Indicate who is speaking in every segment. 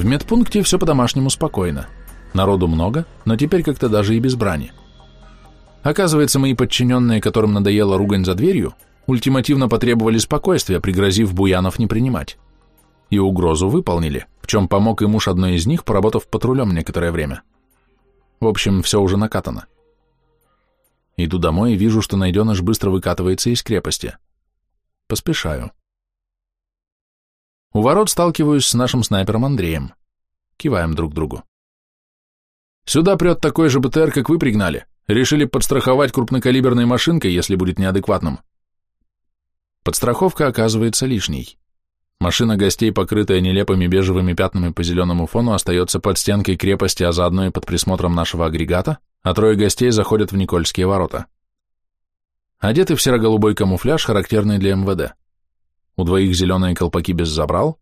Speaker 1: В медпункте все по-домашнему спокойно. Народу много, но теперь как-то даже и без брани. Оказывается, мои подчиненные, которым надоела ругань за дверью, ультимативно потребовали спокойствия, пригрозив Буянов не принимать. И угрозу выполнили, в чем помог и муж одной из них, поработав патрулем некоторое время. В общем, все уже накатано. Иду домой и вижу, что найденыш быстро выкатывается из крепости. Поспешаю. У ворот сталкиваюсь с нашим снайпером Андреем. Киваем друг другу. Сюда прет такой же БТР, как вы пригнали. Решили подстраховать крупнокалиберной машинкой, если будет неадекватным. Подстраховка оказывается лишней. Машина гостей, покрытая нелепыми бежевыми пятнами по зеленому фону, остается под стенкой крепости, а заодно и под присмотром нашего агрегата, а трое гостей заходят в Никольские ворота. Одеты в серо-голубой камуфляж, характерный для МВД. У двоих зеленые колпаки без забрал,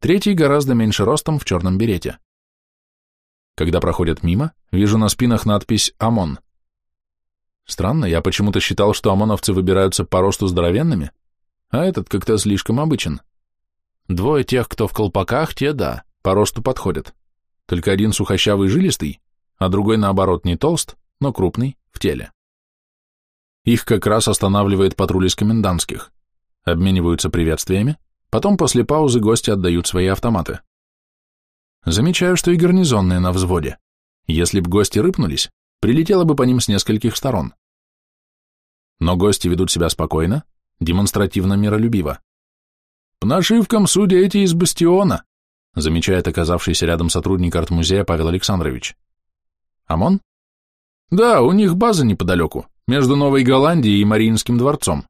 Speaker 1: третий гораздо меньше ростом в черном берете. Когда проходят мимо, вижу на спинах надпись «ОМОН». Странно, я почему-то считал, что ОМОНовцы выбираются по росту здоровенными, а этот как-то слишком обычен. Двое тех, кто в колпаках, те, да, по росту подходят. Только один сухощавый жилистый, а другой, наоборот, не толст, но крупный, в теле. Их как раз останавливает патруль из комендантских. Обмениваются приветствиями, потом после паузы гости отдают свои автоматы. Замечаю, что и гарнизонные на взводе. Если б гости рыпнулись, прилетело бы по ним с нескольких сторон. Но гости ведут себя спокойно, демонстративно миролюбиво. «По нашивкам, судя эти из бастиона», замечает оказавшийся рядом сотрудник арт-музея Павел Александрович. «ОМОН?» «Да, у них база неподалеку, между Новой Голландией и Мариинским дворцом.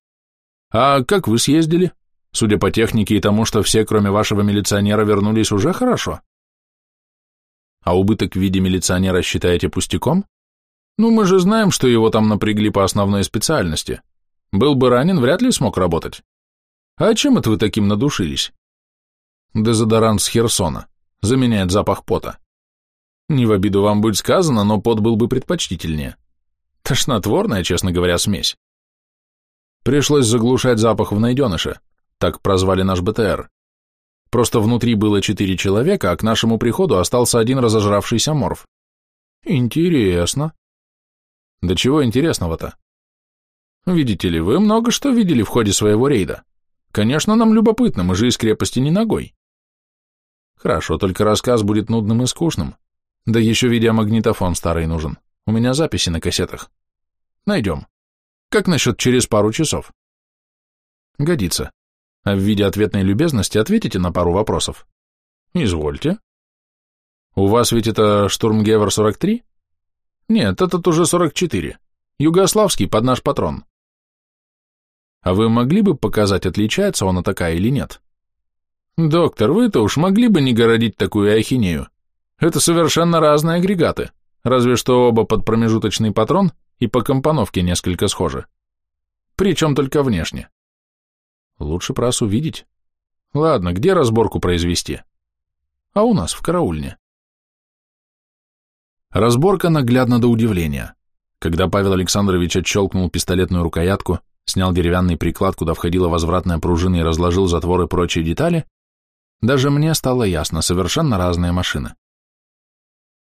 Speaker 1: А как вы съездили? Судя по технике и тому, что все, кроме вашего милиционера, вернулись уже хорошо?» А убыток в виде милиционера считаете пустяком? Ну, мы же знаем, что его там напрягли по основной специальности. Был бы ранен, вряд ли смог работать. А чем это вы таким надушились? Дезодорант с Херсона. Заменяет запах пота. Не в обиду вам будет сказано, но пот был бы предпочтительнее. Тошнотворная, честно говоря, смесь. Пришлось заглушать запах в найденыше. Так прозвали наш БТР. Просто внутри было четыре человека, а к нашему приходу остался один разожравшийся морф. Интересно. Да чего интересного-то? Видите ли, вы много что видели в ходе своего рейда. Конечно, нам любопытно, мы же из крепости не ногой. Хорошо, только рассказ будет нудным и скучным. Да еще видеомагнитофон старый нужен. У меня записи на кассетах. Найдем. Как насчет через пару часов? Годится а в виде ответной любезности ответите на пару вопросов. Извольте. У вас ведь это Штурмгевер 43? Нет, этот уже 44. Югославский под наш патрон. А вы могли бы показать, отличается он от такая или нет? Доктор, вы-то уж могли бы не городить такую ахинею. Это совершенно разные агрегаты, разве что оба под промежуточный патрон и по компоновке несколько схожи. Причем только внешне. Лучше про раз увидеть. Ладно, где разборку произвести? А у нас, в караульне. Разборка наглядна до удивления. Когда Павел Александрович отщелкнул пистолетную рукоятку, снял деревянный приклад, куда входила возвратная пружина и разложил затвор и прочие детали, даже мне стало ясно, совершенно разные машины.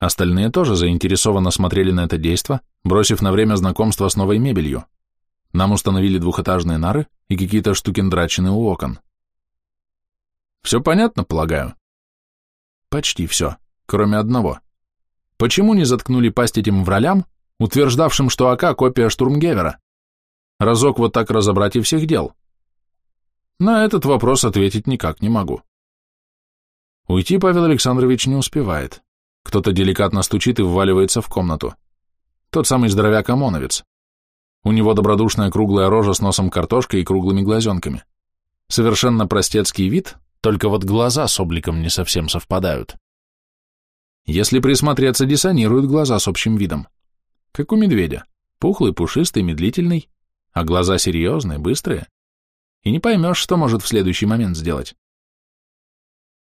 Speaker 1: Остальные тоже заинтересованно смотрели на это действо, бросив на время знакомства с новой мебелью. Нам установили двухэтажные нары и какие-то штукендрачины у окон. Все понятно, полагаю? Почти все, кроме одного. Почему не заткнули пасть этим вралям, утверждавшим, что АК копия Штурмгевера? Разок вот так разобрать и всех дел. На этот вопрос ответить никак не могу. Уйти Павел Александрович не успевает. Кто-то деликатно стучит и вваливается в комнату. Тот самый здоровяк-ОМОНовец. У него добродушная круглая рожа с носом картошкой и круглыми глазенками. Совершенно простецкий вид, только вот глаза с обликом не совсем совпадают. Если присмотреться, диссонируют глаза с общим видом. Как у медведя. Пухлый, пушистый, медлительный, а глаза серьезные, быстрые. И не поймешь, что может в следующий момент сделать.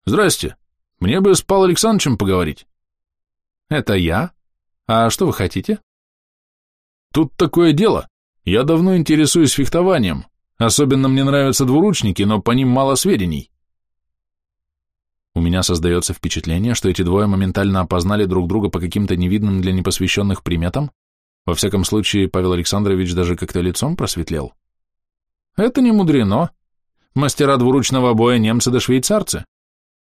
Speaker 1: «Здрасте. Мне бы с Павлом Александровичем поговорить». «Это я? А что вы хотите?» Тут такое дело. Я давно интересуюсь фехтованием. Особенно мне нравятся двуручники, но по ним мало сведений. У меня создается впечатление, что эти двое моментально опознали друг друга по каким-то невидным для непосвященных приметам, во всяком случае, Павел Александрович даже как-то лицом просветлел. Это не мудрено. Мастера двуручного боя немцы да швейцарцы.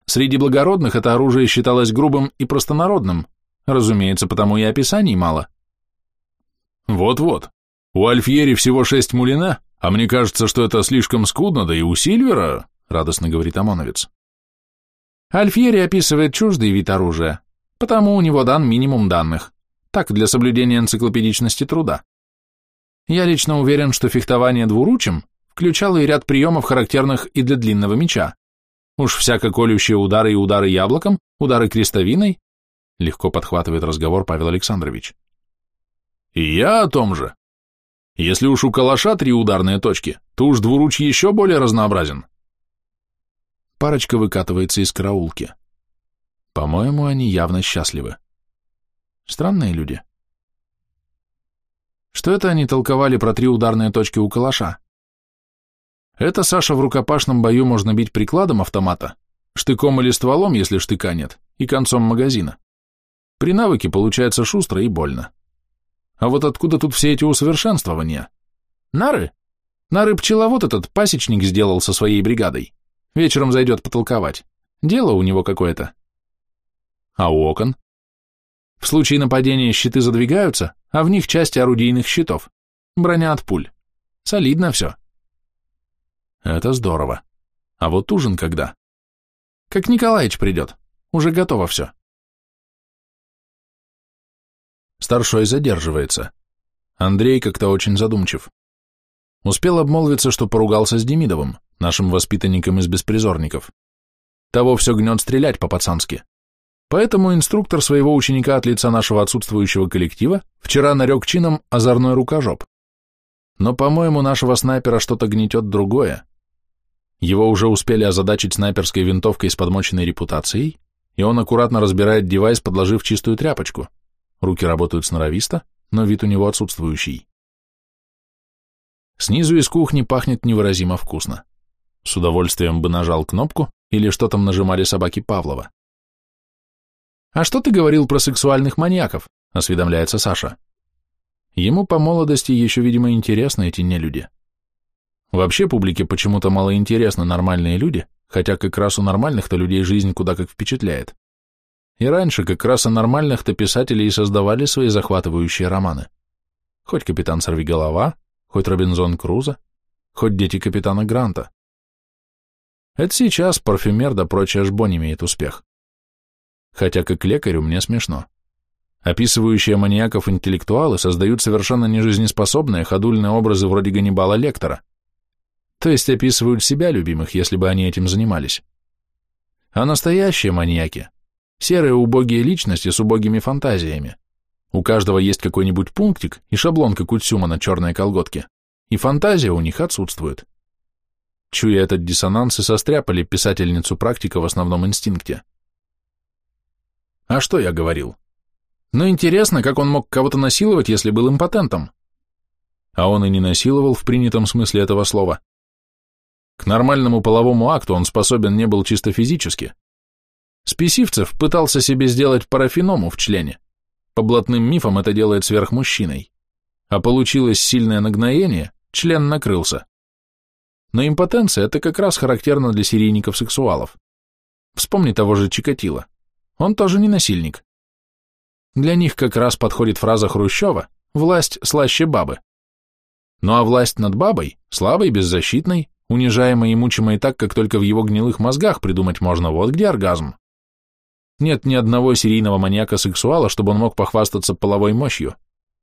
Speaker 1: Среди благородных это оружие считалось грубым и простонародным, разумеется, потому и описаний мало. Вот-вот, у Альфьери всего шесть мулина, а мне кажется, что это слишком скудно, да и у Сильвера, радостно говорит ОМОНовец. Альфьери описывает чуждый вид оружия, потому у него дан минимум данных. Так, для соблюдения энциклопедичности труда. Я лично уверен, что фехтование двуручем включало и ряд приемов, характерных и для длинного меча. Уж всяко колющие удары и удары яблоком, удары крестовиной, легко подхватывает разговор Павел Александрович. И я о том же. Если уж у калаша три ударные точки, то уж двуручий еще более разнообразен. Парочка выкатывается из караулки. По-моему, они явно счастливы. Странные люди. Что это они толковали про три ударные точки у калаша? Это, Саша, в рукопашном бою можно бить прикладом автомата, штыком или стволом, если штыка нет, и концом магазина. При навыке получается шустро и больно. А вот откуда тут все эти усовершенствования? Нары? Нары пчеловод этот пасечник сделал со своей бригадой. Вечером зайдет потолковать. Дело у него какое-то. А у окон? В случае нападения щиты задвигаются, а в них части орудийных щитов. Броня от пуль. Солидно все. Это здорово. А вот ужин когда? Как Николаич придет. Уже готово все. Старшой задерживается. Андрей как-то очень задумчив. Успел обмолвиться, что поругался с Демидовым, нашим воспитанником из беспризорников. Того все гнет стрелять по-пацански. Поэтому инструктор своего ученика от лица нашего отсутствующего коллектива вчера нарек чином озорной рукожоп. Но, по-моему, нашего снайпера что-то гнетет другое. Его уже успели озадачить снайперской винтовкой с подмоченной репутацией, и он аккуратно разбирает девайс, подложив чистую тряпочку. Руки работают сноровисто, но вид у него отсутствующий. Снизу из кухни пахнет невыразимо вкусно. С удовольствием бы нажал кнопку, или что там нажимали собаки Павлова. «А что ты говорил про сексуальных маньяков?» — осведомляется Саша. Ему по молодости еще, видимо, интересны эти нелюди. Вообще публике почему-то мало интересны нормальные люди, хотя как раз у нормальных-то людей жизнь куда как впечатляет. И раньше как раз о нормальных-то писатели и создавали свои захватывающие романы. Хоть «Капитан Сорвиголова», хоть «Робинзон Крузо», хоть «Дети капитана Гранта». Это сейчас парфюмер да прочая жбонь имеет успех хотя как лекарю мне смешно. Описывающие маньяков интеллектуалы создают совершенно нежизнеспособные ходульные образы вроде Ганнибала Лектора. То есть описывают себя любимых, если бы они этим занимались. А настоящие маньяки – серые убогие личности с убогими фантазиями. У каждого есть какой-нибудь пунктик и шаблон, как у Цюма на черной колготке, и фантазия у них отсутствует. Чуя этот диссонанс и состряпали писательницу практика в основном инстинкте – а что я говорил? Ну интересно, как он мог кого-то насиловать, если был импотентом? А он и не насиловал в принятом смысле этого слова. К нормальному половому акту он способен не был чисто физически. Спесивцев пытался себе сделать парафиному в члене. По блатным мифам это делает сверхмужчиной. А получилось сильное нагноение, член накрылся. Но импотенция – это как раз характерно для серийников-сексуалов. Вспомни того же Чикатило. Он тоже не насильник. Для них как раз подходит фраза Хрущева «власть слаще бабы». Ну а власть над бабой, слабой, беззащитной, унижаемой и мучимой так, как только в его гнилых мозгах придумать можно, вот где оргазм. Нет ни одного серийного маньяка-сексуала, чтобы он мог похвастаться половой мощью.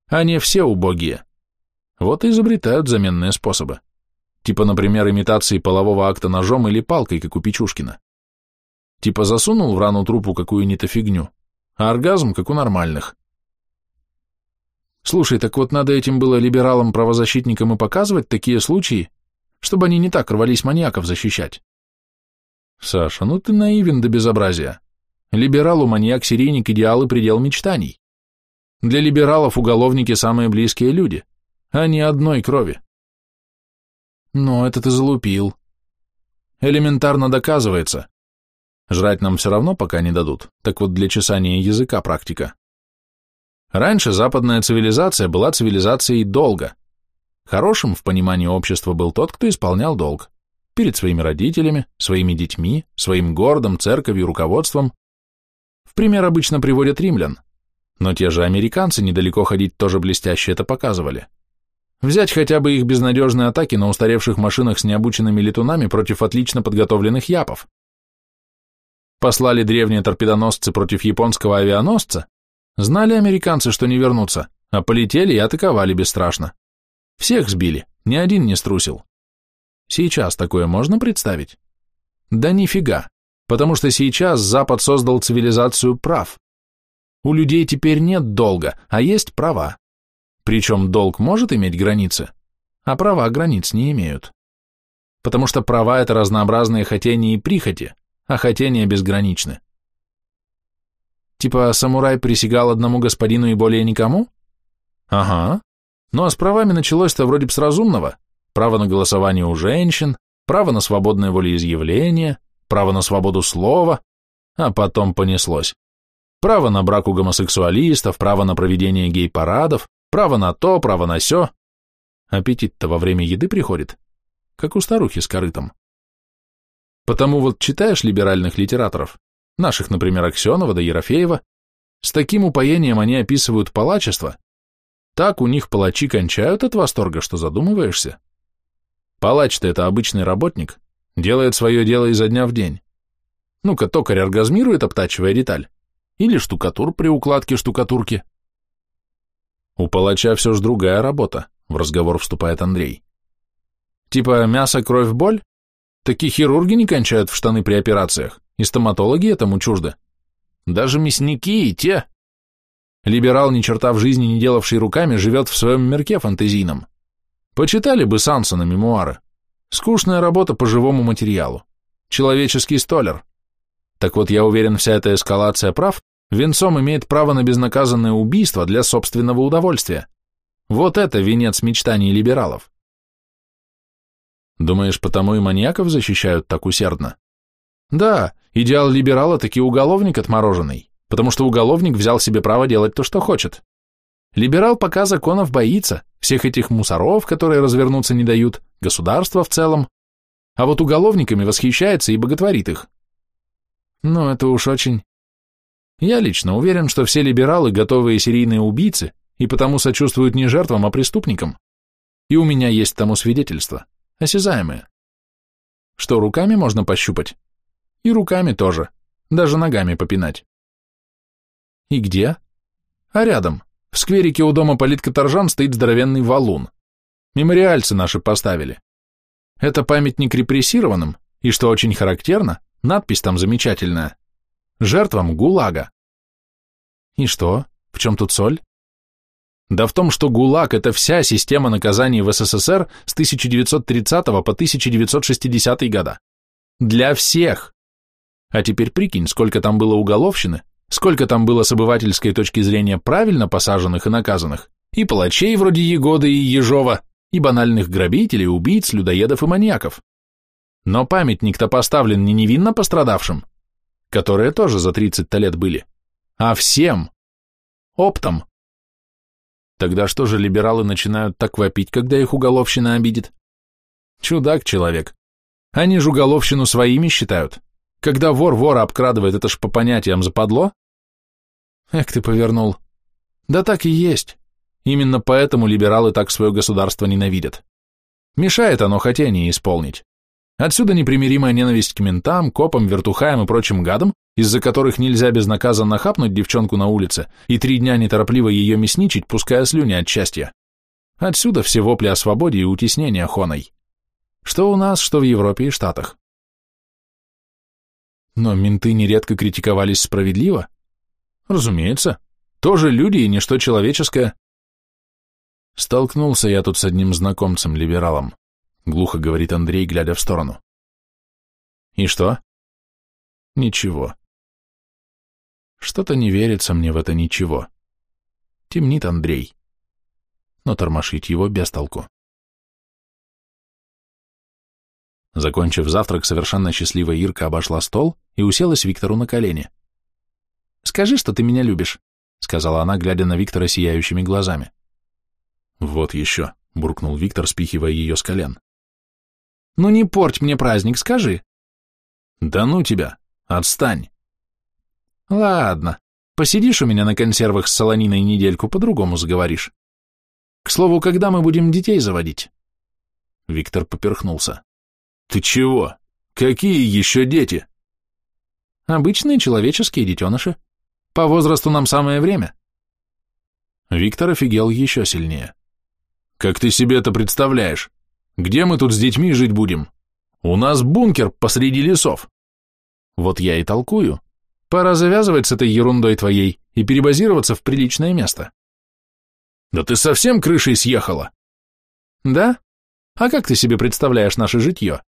Speaker 1: Они все убогие. Вот и изобретают заменные способы. Типа, например, имитации полового акта ножом или палкой, как у Печушкина. Типа засунул в рану трупу какую-нибудь фигню, а оргазм как у нормальных. Слушай, так вот надо этим было либералам-правозащитникам и показывать такие случаи, чтобы они не так рвались маньяков защищать. Саша, ну ты наивен до безобразия. Либералу маньяк-серийник – идеал и предел мечтаний. Для либералов уголовники – самые близкие люди, а не одной крови. Но это ты залупил. Элементарно доказывается. Жрать нам все равно пока не дадут, так вот для чесания языка практика. Раньше западная цивилизация была цивилизацией долга. Хорошим в понимании общества был тот, кто исполнял долг. Перед своими родителями, своими детьми, своим городом, церковью, руководством. Пример обычно приводят римлян. Но те же американцы недалеко ходить тоже блестяще это показывали. Взять хотя бы их безнадежные атаки на устаревших машинах с необученными летунами против отлично подготовленных япов. Послали древние торпедоносцы против японского авианосца, знали американцы, что не вернутся, а полетели и атаковали бесстрашно. Всех сбили, ни один не струсил. Сейчас такое можно представить? Да нифига, потому что сейчас Запад создал цивилизацию прав. У людей теперь нет долга, а есть права. Причем долг может иметь границы, а права границ не имеют. Потому что права – это разнообразные хотения и прихоти, а хотения безграничны. Типа самурай присягал одному господину и более никому? Ага. Ну а с правами началось-то вроде бы с разумного. Право на голосование у женщин, право на свободное волеизъявление, право на свободу слова, а потом понеслось. Право на брак у гомосексуалистов, право на проведение гей-парадов, право на то, право на сё. Аппетит-то во время еды приходит, как у старухи с корытом. Потому вот читаешь либеральных литераторов, наших, например, Аксенова да Ерофеева, с таким упоением они описывают палачество, так у них палачи кончают от восторга, что задумываешься. Палач-то это обычный работник, делает свое дело изо дня в день. Ну-ка, токарь оргазмирует, обтачивая деталь, или штукатур при укладке штукатурки. У палача все ж другая работа, в разговор вступает Андрей. Типа мясо, кровь, боль? Такие хирурги не кончают в штаны при операциях, и стоматологи этому чужды. Даже мясники и те. Либерал, ни черта в жизни не делавший руками, живет в своем мирке фантазийном. Почитали бы Сансона мемуары. Скучная работа по живому материалу. Человеческий столер. Так вот, я уверен, вся эта эскалация прав венцом имеет право на безнаказанное убийство для собственного удовольствия. Вот это венец мечтаний либералов. Думаешь, потому и маньяков защищают так усердно? Да, идеал либерала таки уголовник отмороженный, потому что уголовник взял себе право делать то, что хочет. Либерал пока законов боится, всех этих мусоров, которые развернуться не дают, государства в целом, а вот уголовниками восхищается и боготворит их. Ну, это уж очень... Я лично уверен, что все либералы готовые серийные убийцы и потому сочувствуют не жертвам, а преступникам. И у меня есть тому свидетельство осязаемые. Что руками можно пощупать? И руками тоже, даже ногами попинать. И где? А рядом, в скверике у дома политкоторжан стоит здоровенный валун. Мемориальцы наши поставили. Это памятник репрессированным, и, что очень характерно, надпись там замечательная. Жертвам ГУЛАГа. И что? В чем тут соль? Да в том, что ГУЛАГ – это вся система наказаний в СССР с 1930 по 1960 года. Для всех. А теперь прикинь, сколько там было уголовщины, сколько там было с обывательской точки зрения правильно посаженных и наказанных, и палачей вроде Егоды и Ежова, и банальных грабителей, убийц, людоедов и маньяков. Но памятник-то поставлен не невинно пострадавшим, которые тоже за 30 лет были, а всем. Оптом. Тогда что же либералы начинают так вопить, когда их уголовщина обидит? Чудак человек. Они же уголовщину своими считают. Когда вор вора обкрадывает, это ж по понятиям западло? Эх ты повернул. Да так и есть. Именно поэтому либералы так свое государство ненавидят. Мешает оно хотение исполнить. Отсюда непримиримая ненависть к ментам, копам, вертухаям и прочим гадам, из-за которых нельзя безнаказанно хапнуть девчонку на улице и три дня неторопливо ее мясничать, пуская слюни от счастья. Отсюда все вопли о свободе и утеснения хоной. Что у нас, что в Европе и Штатах. Но менты нередко критиковались справедливо. Разумеется, тоже люди и ничто человеческое. Столкнулся я тут с одним знакомцем-либералом, глухо говорит Андрей, глядя в сторону. И что? Ничего. Что-то не верится мне в это ничего. Темнит Андрей. Но тормошить его без толку. Закончив завтрак, совершенно счастливая Ирка обошла стол и уселась Виктору на колени.
Speaker 2: «Скажи, что ты меня любишь», — сказала она, глядя на Виктора сияющими глазами.
Speaker 1: «Вот еще», — буркнул Виктор, спихивая ее с колен.
Speaker 2: «Ну не порть мне праздник, скажи».
Speaker 1: «Да ну тебя! Отстань!»
Speaker 2: «Ладно, посидишь у меня на консервах с солониной недельку, по-другому заговоришь. К слову, когда мы будем детей заводить?»
Speaker 1: Виктор поперхнулся. «Ты чего? Какие еще дети?»
Speaker 2: «Обычные человеческие детеныши. По возрасту нам самое время».
Speaker 1: Виктор офигел еще сильнее. «Как ты себе это представляешь? Где мы тут с детьми жить будем? У нас бункер посреди лесов».
Speaker 2: «Вот я и толкую. Пора завязывать с этой ерундой твоей и перебазироваться в приличное место».
Speaker 1: «Да ты совсем крышей съехала?»
Speaker 2: «Да? А как ты себе представляешь наше житье?»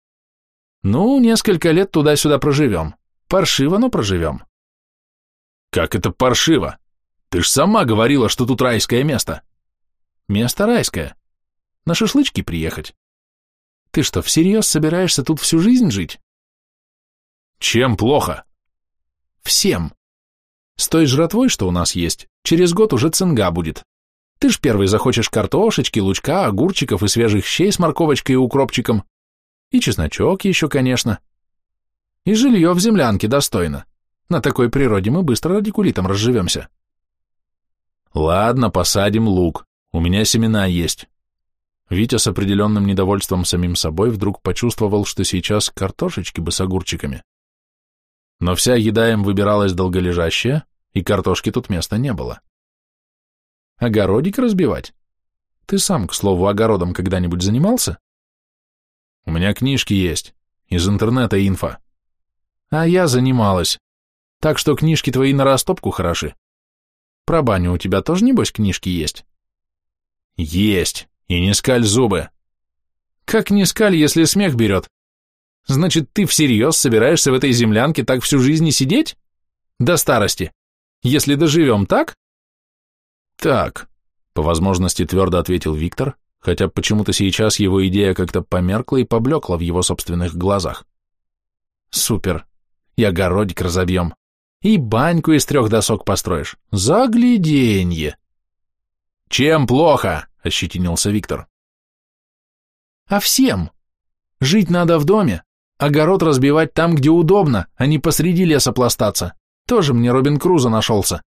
Speaker 2: «Ну, несколько лет туда-сюда проживем. Паршиво, но проживем».
Speaker 1: Как это паршиво? Ты ж сама говорила, что тут райское место.
Speaker 2: Место райское. На шашлычки приехать. Ты что, всерьез собираешься тут всю жизнь жить?
Speaker 1: Чем плохо?
Speaker 2: Всем. С той жратвой, что у нас есть, через год уже цинга будет. Ты ж первый захочешь картошечки, лучка, огурчиков и свежих щей с морковочкой и укропчиком. И чесночок еще, конечно. И жилье в землянке достойно. На такой природе мы быстро радикулитом разживемся.
Speaker 1: Ладно, посадим лук. У меня семена есть. Витя с определенным недовольством самим собой вдруг почувствовал, что сейчас картошечки бы с огурчиками. Но вся еда им выбиралась долголежащая, и картошки тут места не было.
Speaker 2: Огородик разбивать? Ты сам, к слову, огородом когда-нибудь занимался?
Speaker 1: У меня книжки есть, из интернета инфа.
Speaker 2: А я занималась. Так что книжки твои на растопку хороши. Про баню у тебя тоже, небось, книжки есть?
Speaker 1: Есть, и не скаль зубы.
Speaker 2: Как не скаль, если смех берет? Значит, ты всерьез собираешься в этой землянке так всю жизнь и сидеть? До старости. Если доживем, так?
Speaker 1: Так, по возможности твердо ответил Виктор, хотя почему-то сейчас его идея как-то померкла и поблекла в его собственных глазах.
Speaker 2: Супер. И огородик разобьем. И баньку из трех досок построишь. Загляденье.
Speaker 1: Чем плохо? Ощетинился Виктор.
Speaker 2: А всем. Жить надо в доме. Огород разбивать там, где удобно, а не посреди леса пластаться. Тоже мне Робин Крузо нашелся.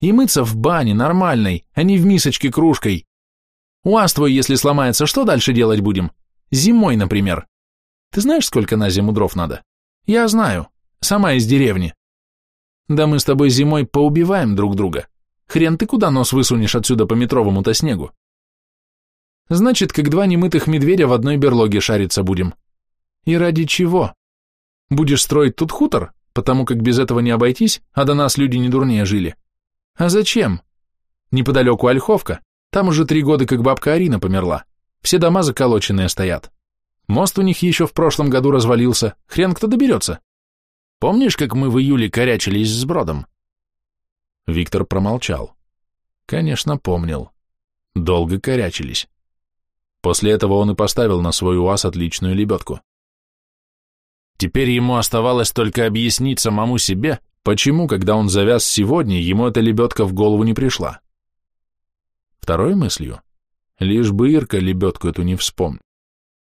Speaker 2: И мыться в бане нормальной, а не в мисочке кружкой. УАЗ твой, если сломается, что дальше делать будем? Зимой, например. Ты знаешь, сколько на зиму дров надо? Я знаю. Сама из деревни. Да мы с тобой зимой поубиваем друг друга. Хрен ты куда нос высунешь отсюда по метровому-то снегу. Значит, как два немытых медведя в одной берлоге шариться будем. И ради чего? Будешь строить тут хутор, потому как без этого не обойтись, а до нас люди не дурнее жили. А зачем? Неподалеку Ольховка, там уже три года как бабка Арина померла. Все дома заколоченные стоят. Мост у них еще в прошлом году развалился, хрен кто доберется. Помнишь, как мы в июле корячились с бродом?
Speaker 1: Виктор промолчал. Конечно, помнил. Долго корячились. После этого он и поставил на свой УАЗ отличную лебедку. Теперь ему оставалось только объяснить самому себе, почему, когда он завяз сегодня, ему эта лебедка в голову не пришла. Второй мыслью, лишь бы Ирка лебедку эту не вспомнит.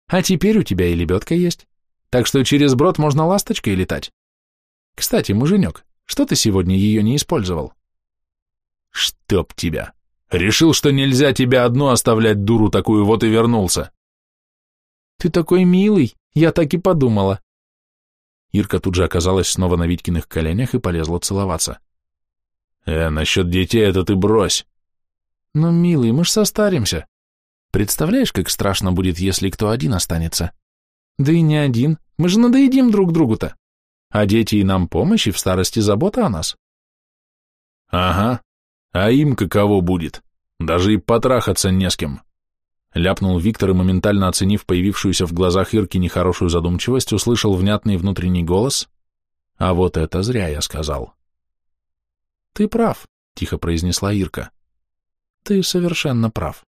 Speaker 2: А теперь у тебя и лебедка есть, так что через брод можно ласточкой летать. Кстати, муженек, что ты сегодня ее не использовал?
Speaker 1: Чтоб тебя. Решил, что нельзя тебя одну оставлять, дуру такую, вот и вернулся.
Speaker 2: Ты такой милый, я так и подумала.
Speaker 1: Ирка тут же оказалась снова на Витькиных коленях и полезла целоваться. Э, насчет детей это ты брось.
Speaker 2: Ну, милый, мы ж состаримся. Представляешь, как страшно будет, если кто один останется? Да и не один, мы же надоедим друг другу-то а дети и нам помощь, и в старости забота о нас.
Speaker 1: Ага, а им каково будет? Даже и потрахаться не с кем. Ляпнул Виктор и, моментально оценив появившуюся в глазах Ирки нехорошую задумчивость, услышал внятный внутренний голос. А вот это зря я сказал.
Speaker 2: Ты прав, тихо произнесла Ирка. Ты совершенно прав.